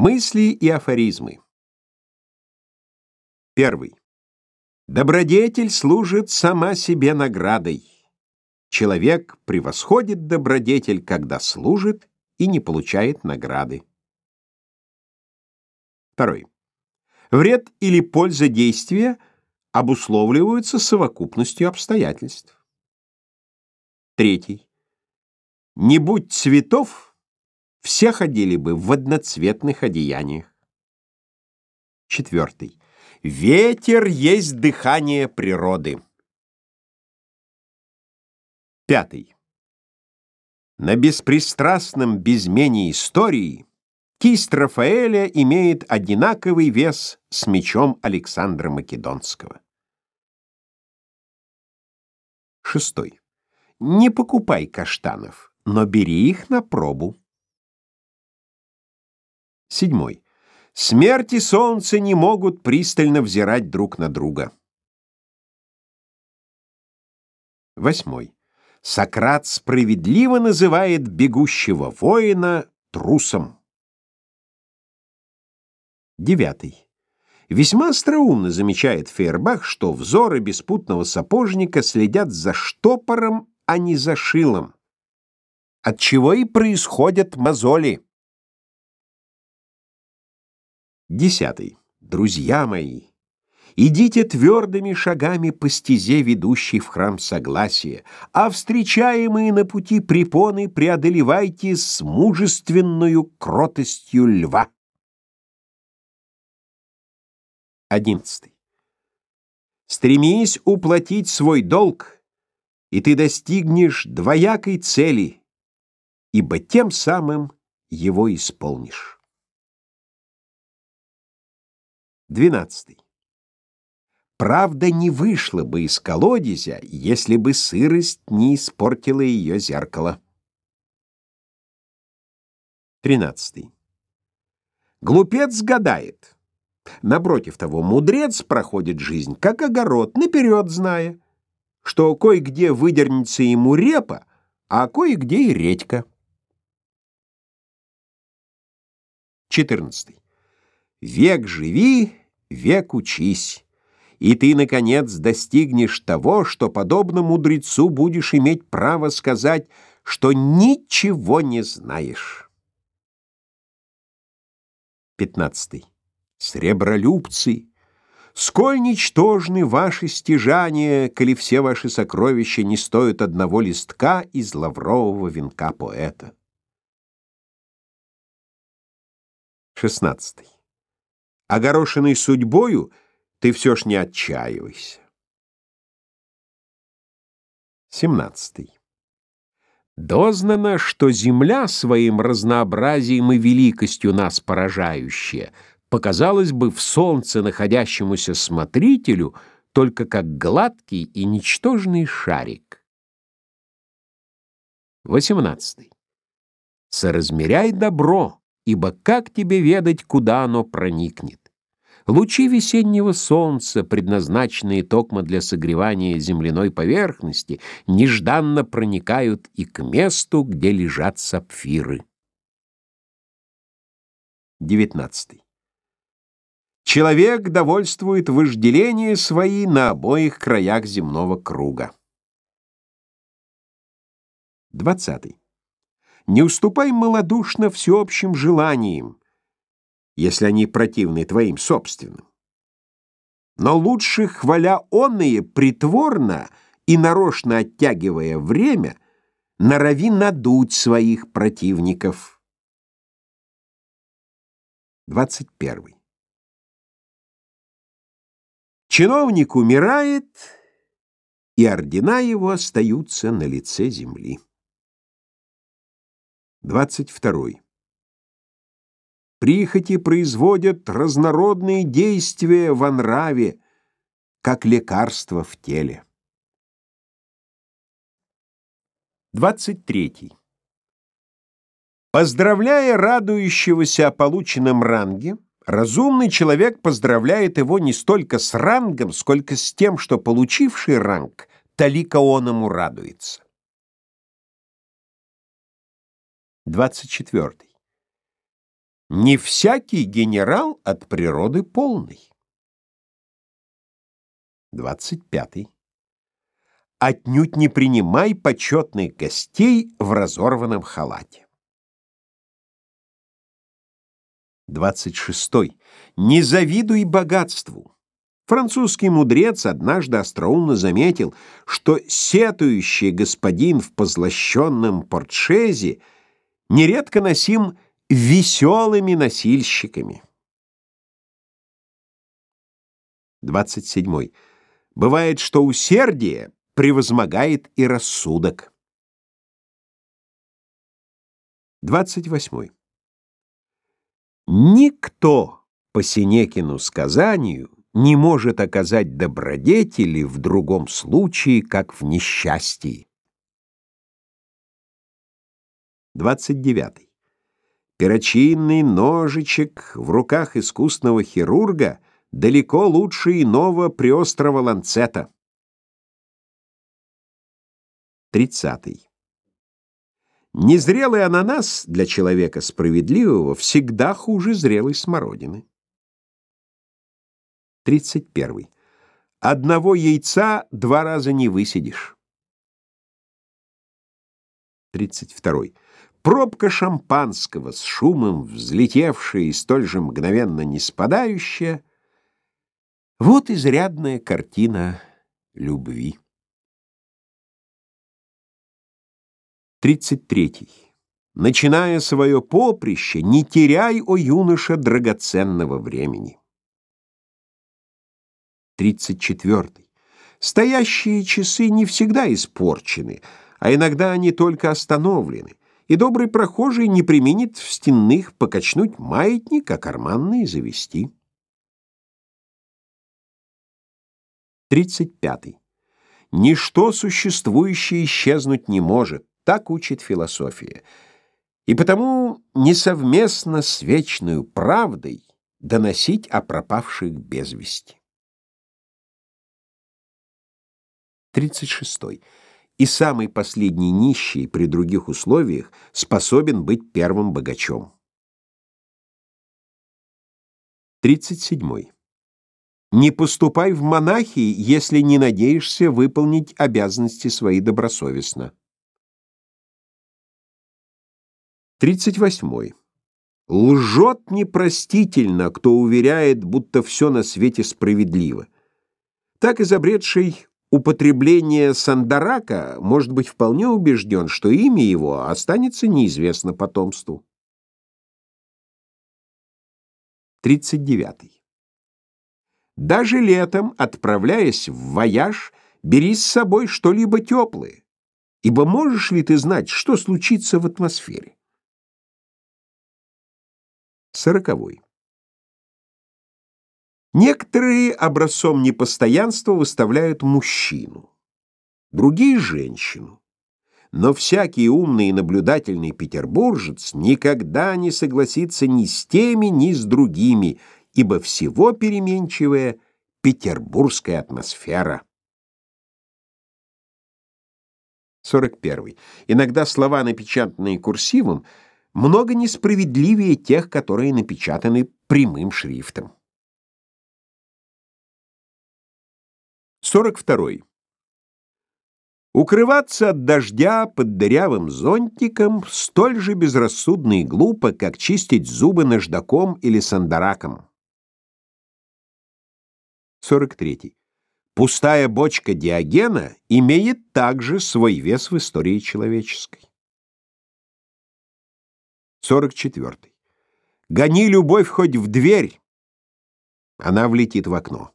Мысли и афоризмы. Первый. Добродетель служит сама себе наградой. Человек превосходит добродетель, когда служит и не получает награды. Второй. Вред или польза действия обусловливаются совокупностью обстоятельств. Третий. Не будь цветов, все ходили бы в одноцветных одеяниях. Четвертый. Ветер есть дыхание природы. Пятый. На беспристрастном безмене истории кисть Рафаэля имеет одинаковый вес с мечом Александра Македонского. Шестой. Не покупай каштанов, но бери их на пробу. Седьмой. Смерть и солнце не могут пристально взирать друг на друга. Восьмой. Сократ справедливо называет бегущего воина трусом. Девятый. Весьма остроумно замечает Фейербах, что взоры беспутного сапожника следят за штопором, а не за шилом, от чего и происходят мозоли. Десятый. Друзья мои, идите твердыми шагами по стезе, ведущей в храм согласия, а встречаемые на пути препоны преодолевайте с мужественную кротостью льва. Одиннадцатый. Стремись уплатить свой долг, и ты достигнешь двоякой цели, ибо тем самым его исполнишь. 12. Правда не вышла бы из колодезя, если бы сырость не испортила ее зеркало. 13. Глупец гадает. Напротив того, мудрец проходит жизнь, как огород, наперед зная, что кое-где выдернется ему репа, а кое-где и редька. 14. Век живи, век учись, и ты, наконец, достигнешь того, что, подобно мудрецу, будешь иметь право сказать, что ничего не знаешь. 15. Сребролюбцы, сколь ничтожны ваши стяжания, коли все ваши сокровища не стоят одного листка из лаврового венка поэта. 16 огорошенный судьбою, ты все ж не отчаивайся. 17. Дознано, что земля своим разнообразием и великостью нас поражающая показалась бы в солнце находящемуся смотрителю только как гладкий и ничтожный шарик. 18. Соразмеряй добро, ибо как тебе ведать, куда оно проникнет? Лучи весеннего солнца, предназначенные токмо для согревания земляной поверхности, нежданно проникают и к месту, где лежат сапфиры. 19. Человек довольствует вожделения свои на обоих краях земного круга. 20. Не уступай малодушно всеобщим желаниям, если они противны твоим собственным. Но лучше, хваля онные притворно и нарочно оттягивая время, норови надуть своих противников. 21. Чиновник умирает, и ордена его остаются на лице земли. 22. Прихоти производят разнородные действия во нраве, как лекарство в теле. 23. Поздравляя радующегося о полученном ранге, разумный человек поздравляет его не столько с рангом, сколько с тем, что получивший ранг талика он ему радуется. 24. Не всякий генерал от природы полный. 25. Отнюдь не принимай почетных гостей в разорванном халате. 26. Не завидуй богатству. Французский мудрец однажды остроумно заметил, что сетующий господин в позлощенном портшезе нередко носим веселыми носильщиками. 27. Бывает, что усердие превозмогает и рассудок. 28. Никто по Синекину сказанию не может оказать добродетели в другом случае, как в несчастье. 29. Перочинный ножичек в руках искусного хирурга далеко лучше иного приострого ланцета. 30. Незрелый ананас для человека справедливого всегда хуже зрелой смородины. 31. Одного яйца два раза не высидишь. 32. Пробка шампанского с шумом взлетевшая и столь же мгновенно не спадающая — вот изрядная картина любви. 33. Начиная свое поприще, не теряй, о юноша, драгоценного времени. 34. Стоящие часы не всегда испорчены, а иногда они только остановлены, и добрый прохожий не применит в стенных покачнуть маятник, а карманные завести. 35. Ничто существующее исчезнуть не может, так учит философия. И потому несовместно с вечной правдой доносить о пропавших без вести. 36. И самый последний нищий при других условиях способен быть первым богачом. 37. Не поступай в монахи, если не надеешься выполнить обязанности свои добросовестно. 38. Лжет непростительно, кто уверяет, будто все на свете справедливо. Так изобретший употребление сандарака может быть вполне убежден, что имя его останется неизвестно потомству. 39. Даже летом, отправляясь в вояж, бери с собой что-либо теплое, ибо можешь ли ты знать, что случится в атмосфере? Сороковой. Некоторые образцом непостоянства выставляют мужчину, другие — женщину. Но всякий умный и наблюдательный петербуржец никогда не согласится ни с теми, ни с другими, ибо всего переменчивая петербургская атмосфера. 41. Иногда слова, напечатанные курсивом, много несправедливее тех, которые напечатаны прямым шрифтом. 42. Укрываться от дождя под дырявым зонтиком столь же безрассудно и глупо, как чистить зубы наждаком или сандараком. 43. Пустая бочка Диогена имеет также свой вес в истории человеческой. 44. Гони любовь хоть в дверь, она влетит в окно.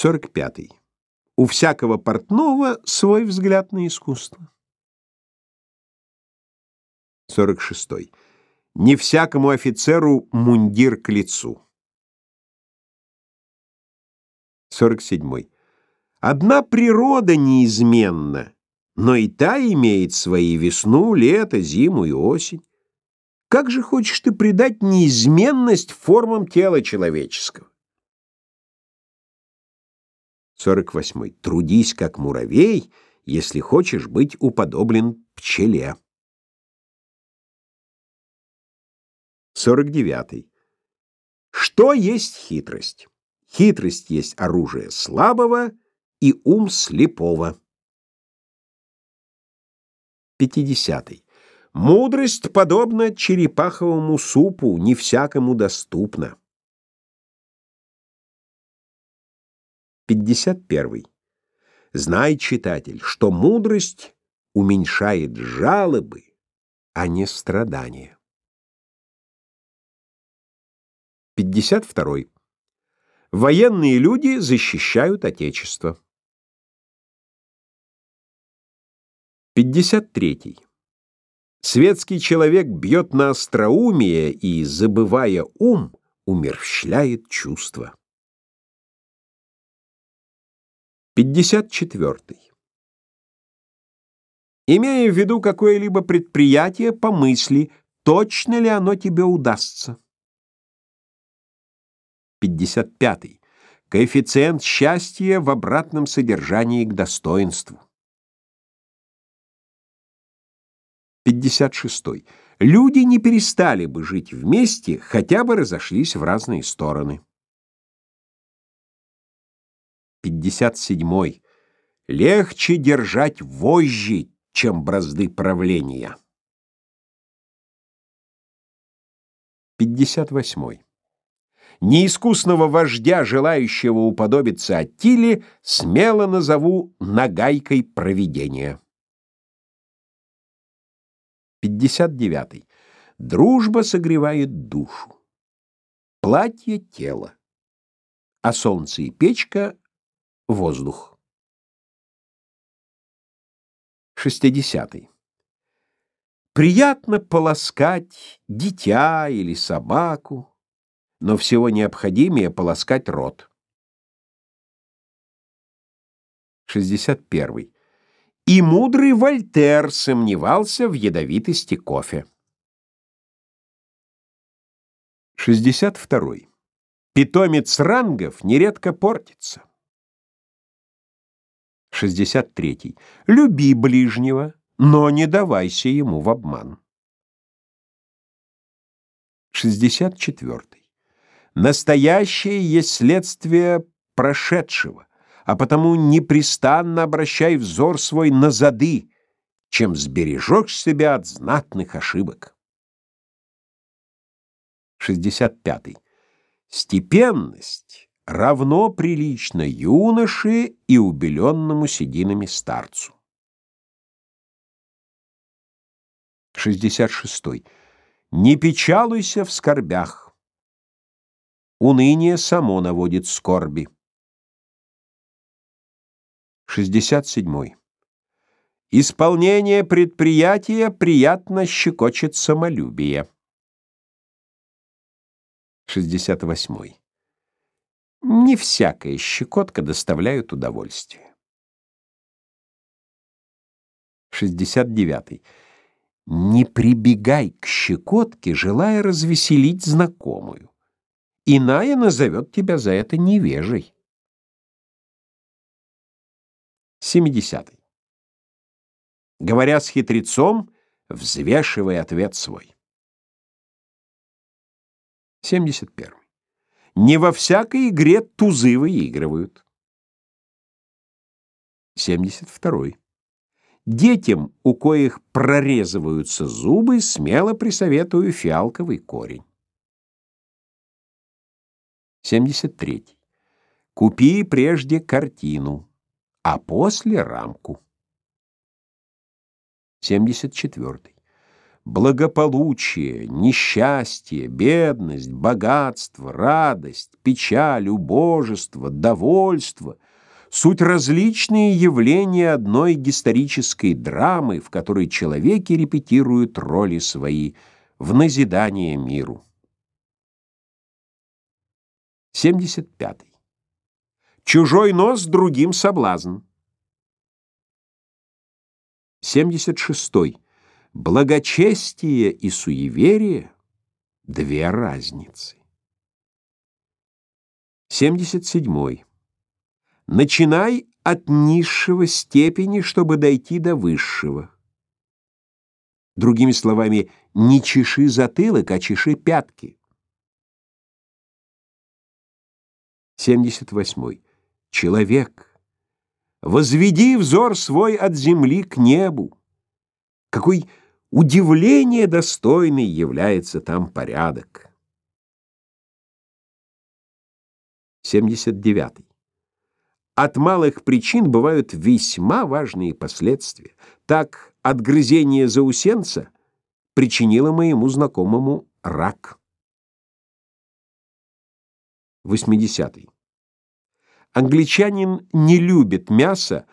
45. У всякого портного свой взгляд на искусство. 46. Не всякому офицеру мундир к лицу. 47. Одна природа неизменна, но и та имеет свои весну, лето, зиму и осень. Как же хочешь ты придать неизменность формам тела человеческого? 48. Трудись как муравей, если хочешь быть уподоблен пчеле. 49. Что есть хитрость? Хитрость есть оружие слабого и ум слепого. 50. Мудрость подобна черепаховому супу, не всякому доступна. 51. Знай, читатель, что мудрость уменьшает жалобы, а не страдания. 52. Военные люди защищают Отечество. 53. Светский человек бьет на остроумие и, забывая ум, умерщвляет чувства. 54. Имея в виду какое-либо предприятие, помысли, точно ли оно тебе удастся. 55. Коэффициент счастья в обратном содержании к достоинству. 56. Люди не перестали бы жить вместе, хотя бы разошлись в разные стороны. 57. Легче держать вожжи, чем бразды правления. 58. Неискусного вождя, желающего уподобиться Аттиле, смело назову нагайкой провидения. 59. Дружба согревает душу. Платье — тело. А солнце и печка — воздух. 60. Приятно полоскать дитя или собаку, но всего необходимее полоскать рот. 61. И мудрый Вольтер сомневался в ядовитости кофе. 62. Питомец рангов нередко портится. 63. Люби ближнего, но не давайся ему в обман. 64. Настоящее есть следствие прошедшего а потому непрестанно обращай взор свой на зады, чем сбережешь себя от знатных ошибок. 65. Степенность равно прилично юноше и убеленному сединами старцу. 66. Не печалуйся в скорбях. Уныние само наводит скорби. 67. Исполнение предприятия приятно щекочет самолюбие. 68. Не всякая щекотка доставляет удовольствие. 69. Не прибегай к щекотке, желая развеселить знакомую. Иная назовет тебя за это невежей. 70. Говоря с хитрецом, взвешивай ответ свой. 71. Не во всякой игре тузы выигрывают. 72. Детям, у коих прорезываются зубы, смело присоветую фиалковый корень. 73. Купи прежде картину а после рамку. 74. Благополучие, несчастье, бедность, богатство, радость, печаль, убожество, довольство — суть различные явления одной исторической драмы, в которой человеки репетируют роли свои в назидание миру. 75. Чужой нос другим соблазн. 76. Благочестие и суеверие — две разницы. 77. Начинай от низшего степени, чтобы дойти до высшего. Другими словами, не чеши затылок, а чеши пятки. 78. Человек, возведи взор свой от земли к небу. Какой удивление достойный является там порядок. 79. От малых причин бывают весьма важные последствия. Так, отгрызение заусенца причинило моему знакомому рак. 80. Англичанин не любит мясо,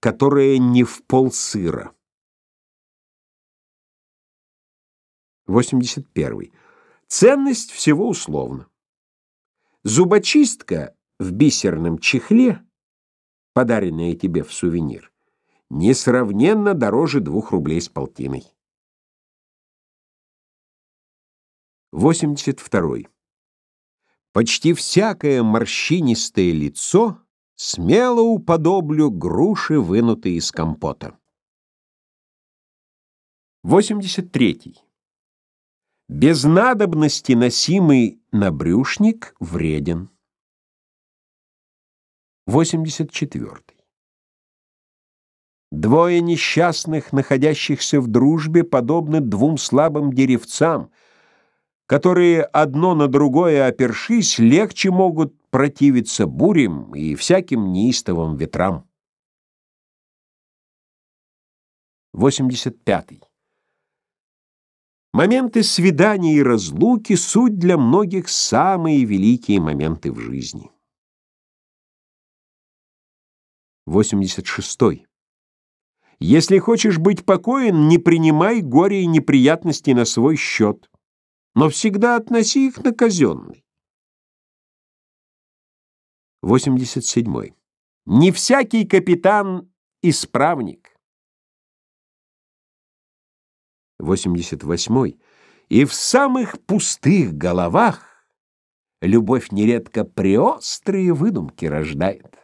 которое не в полсыра. 81. Ценность всего условна. Зубочистка в бисерном чехле, подаренная тебе в сувенир, несравненно дороже двух рублей с полтиной. 82. Почти всякое морщинистое лицо смело уподоблю груши, вынутые из компота. 83. Без надобности носимый набрюшник вреден. 84. Двое несчастных, находящихся в дружбе, подобны двум слабым деревцам, которые одно на другое опершись, легче могут противиться бурям и всяким неистовым ветрам. 85. Моменты свидания и разлуки — суть для многих самые великие моменты в жизни. 86. Если хочешь быть покоен, не принимай горе и неприятности на свой счет, но всегда относи их на казенный. 87. Не всякий капитан — исправник. 88. И в самых пустых головах любовь нередко преострые выдумки рождает.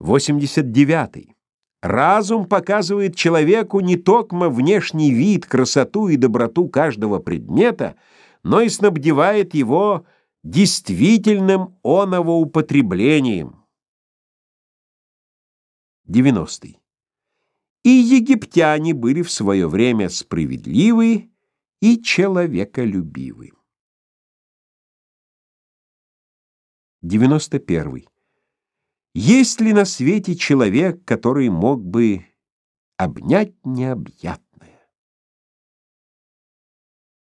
89. Разум показывает человеку не токмо внешний вид, красоту и доброту каждого предмета, но и снабдевает его действительным оновоупотреблением. 90. И египтяне были в свое время справедливы и человеколюбивы. 91. Есть ли на свете человек, который мог бы обнять необъятное?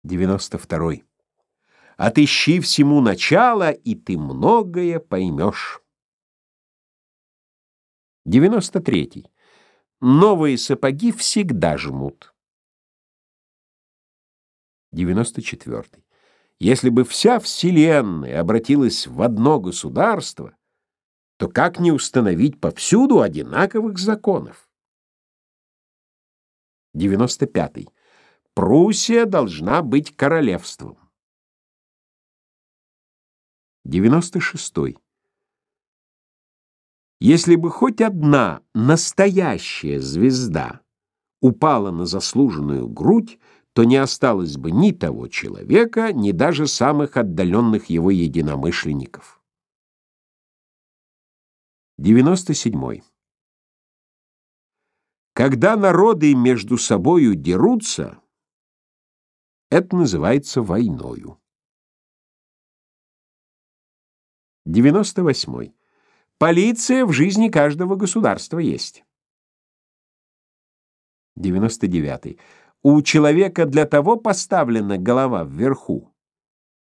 92. Отыщи всему начало, и ты многое поймешь. 93. Новые сапоги всегда жмут. 94. Если бы вся Вселенная обратилась в одно государство, то как не установить повсюду одинаковых законов? 95. Пруссия должна быть королевством. 96. Если бы хоть одна настоящая звезда упала на заслуженную грудь, то не осталось бы ни того человека, ни даже самых отдаленных его единомышленников. 97. Когда народы между собою дерутся, это называется войною. 98. Полиция в жизни каждого государства есть. 99. У человека для того поставлена голова вверху,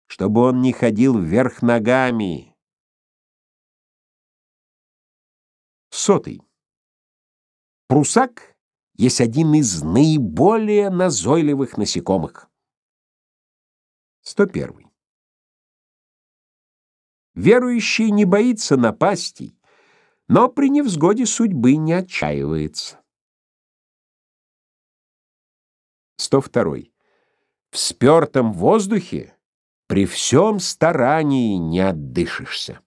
чтобы он не ходил вверх ногами. Сотый. Прусак есть один из наиболее назойливых насекомых. 101. Верующий не боится напастей, но при невзгоде судьбы не отчаивается. 102. В спёртом воздухе при всем старании не отдышишься.